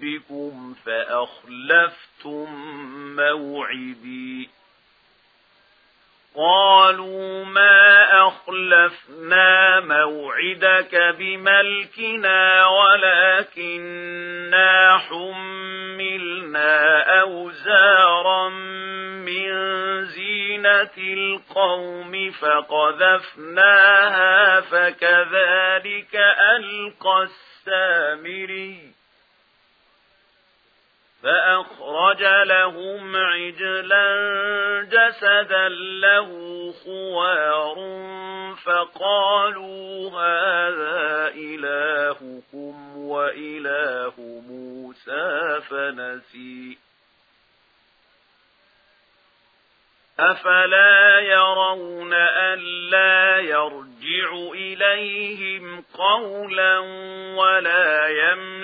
ربكم فأخلفتم موعدي. قالوا ما أخلفنا موعدك بملكنا ولكننا حملنا أوزارا من زينة القوم فقذفناها فكذلك ألقى السامري. فأخرج لهم عجلا جسدا له خوار فقالوا هذا إلهكم وإله موسى فنسي. أفلا يرون ألا يرجع إليهم قولا ولا يمنع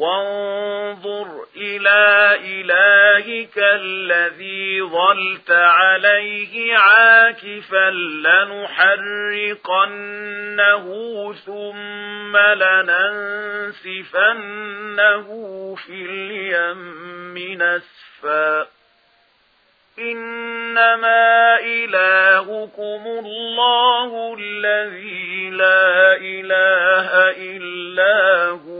وانظر إلى إلهك الذي ظلت عليه عاكفا لنحرقنه ثم لننسفنه في اليم نسفا. إنما إلهكم الله الذي لا إله إلا هو.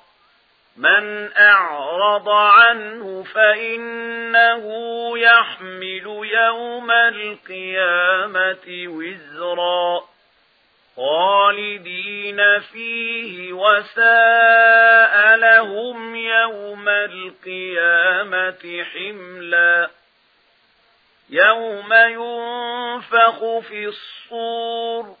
مَنْ أَعْرَضَ عَنْهُ فَإِنَّهُ يَحْمِلُ يَوْمَ الْقِيَامَةِ وِزْرًا خَالِدِينَ فِيهِ وَسَاءَ لَهُمْ يَوْمَ الْقِيَامَةِ حِمْلًا يَوْمَ يُنفَخُ فِي الصُّورِ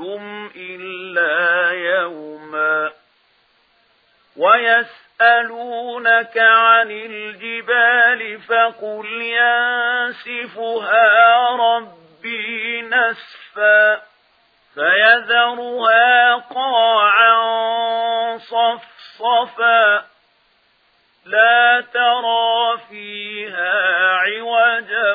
أنتم إلا يوما ويسألونك عن الجبال فقل ينسفها ربي نسفا فيذرها قاعا صفصفا لا ترى فيها عوجا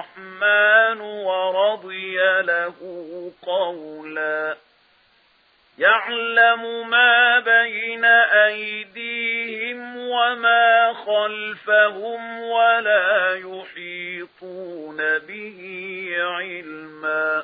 الرحمن ورضي له قولا. يعلم ما بين أيديهم وما خلفهم ولا يحيطون به علما.